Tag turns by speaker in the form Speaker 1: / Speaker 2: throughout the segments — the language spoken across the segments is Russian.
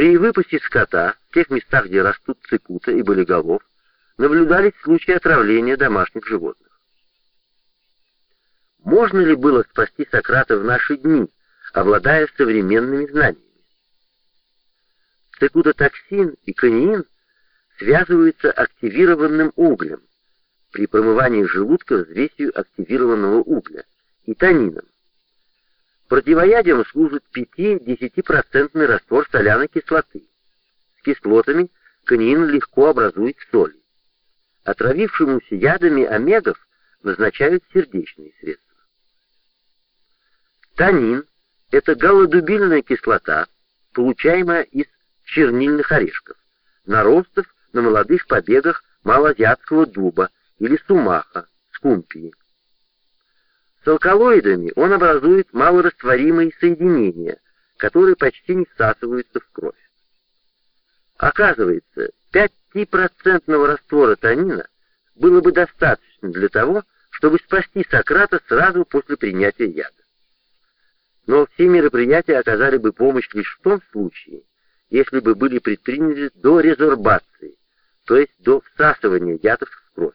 Speaker 1: При выпуске скота в тех местах, где растут цикута и болиголов, наблюдались случаи отравления домашних животных. Можно ли было спасти Сократа в наши дни, обладая современными знаниями? Цикутотоксин и каниин связываются активированным углем при промывании желудка взвесью активированного угля и танином. Противоядием служит 5-10% раствор соляной кислоты. С кислотами каниин легко образует соли. Отравившемуся ядами омегов назначают сердечные средства. Танин – это галлодубильная кислота, получаемая из чернильных орешков, наростов на молодых побегах малоазиатского дуба или сумаха, скумпии. С алкалоидами он образует малорастворимые соединения, которые почти не всасываются в кровь. Оказывается, 5% раствора танина было бы достаточно для того, чтобы спасти Сократа сразу после принятия яда. Но все мероприятия оказали бы помощь лишь в том случае, если бы были предприняты до резорбации, то есть до всасывания ядов в кровь.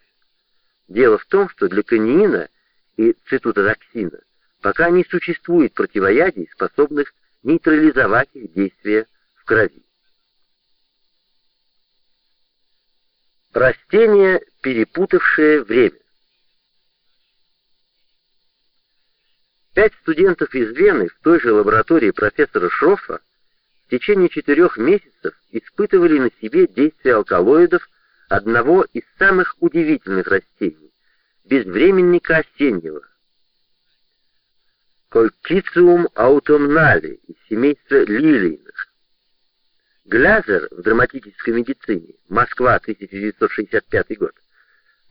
Speaker 1: Дело в том, что для каниина и цитутоксина пока не существует противоядий, способных нейтрализовать их действие в крови. Растения, перепутавшие время. Пять студентов из Вены в той же лаборатории профессора Шроффа в течение четырех месяцев испытывали на себе действие алкалоидов одного из самых удивительных растений — безвременника осеннего. Колькициум аутомнали из семейства лилийных. Глязер в драматической медицине, Москва, 1965 год,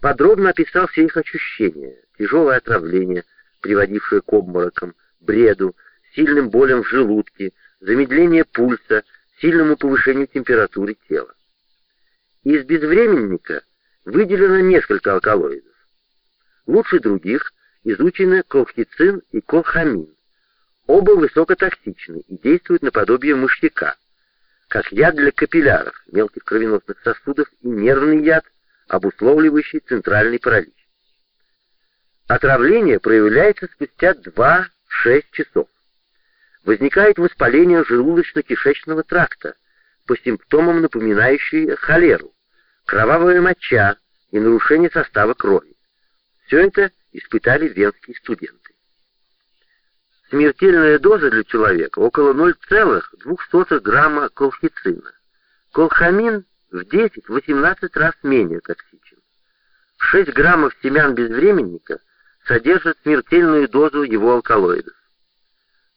Speaker 1: подробно описал все их ощущения, тяжелое отравление — приводившее к обморокам, бреду, сильным болям в желудке, замедление пульса, сильному повышению температуры тела. Из безвременника выделено несколько алкалоидов. Лучше других изучены колхицин и колхамин. Оба высокотоксичны и действуют наподобие мышьяка, как яд для капилляров, мелких кровеносных сосудов и нервный яд, обусловливающий центральный паралич. Отравление проявляется спустя 2-6 часов. Возникает воспаление желудочно-кишечного тракта, по симптомам напоминающие холеру, кровавая моча и нарушение состава крови. Все это испытали венские студенты. Смертельная доза для человека около 0,02 грамма колхицина. Колхамин в 10-18 раз менее токсичен. 6 граммов семян безвременника – содержит смертельную дозу его алкалоидов.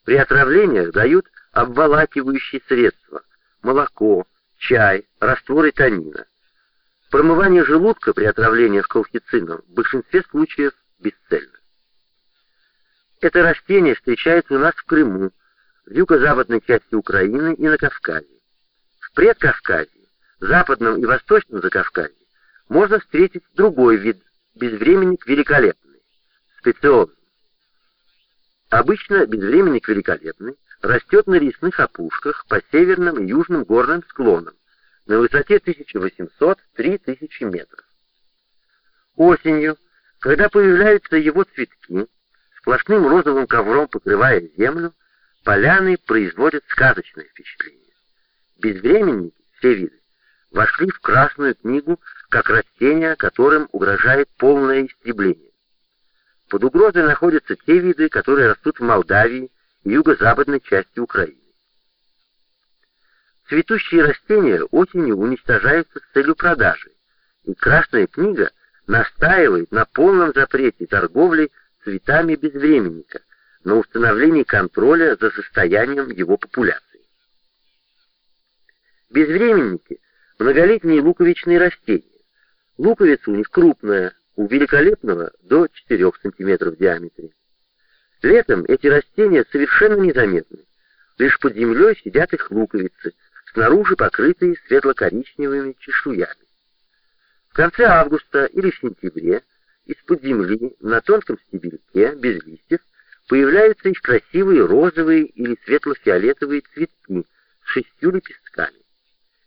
Speaker 1: При отравлениях дают обволакивающие средства – молоко, чай, растворы танина. Промывание желудка при отравлениях колхицином в большинстве случаев бесцельно. Это растение встречается у нас в Крыму, в юго-западной части Украины и на Кавказе. В Предкавказье, Западном и Восточном Закавказье можно встретить другой вид безвременник великолепный специозный. Обычно безвременник великолепный растет на лесных опушках по северным и южным горным склонам на высоте 1800-3000 метров. Осенью, когда появляются его цветки, сплошным розовым ковром покрывая землю, поляны производят сказочное впечатление. Безвременники, все виды, вошли в Красную книгу как растения, которым угрожает полное истребление. Под угрозой находятся те виды, которые растут в Молдавии и юго-западной части Украины. Цветущие растения осенью уничтожаются с целью продажи, и Красная книга настаивает на полном запрете торговли цветами безвременника, на установлении контроля за состоянием его популяции. Безвременники – многолетние луковичные растения. Луковица у них крупная, у великолепного до 4 см в диаметре. Летом эти растения совершенно незаметны. Лишь под землей сидят их луковицы, снаружи покрытые светло-коричневыми чешуями. Конце августа или в сентябре из-под земли на тонком стебельке, без листьев, появляются их красивые розовые или светло-фиолетовые цветки с шестью лепестками.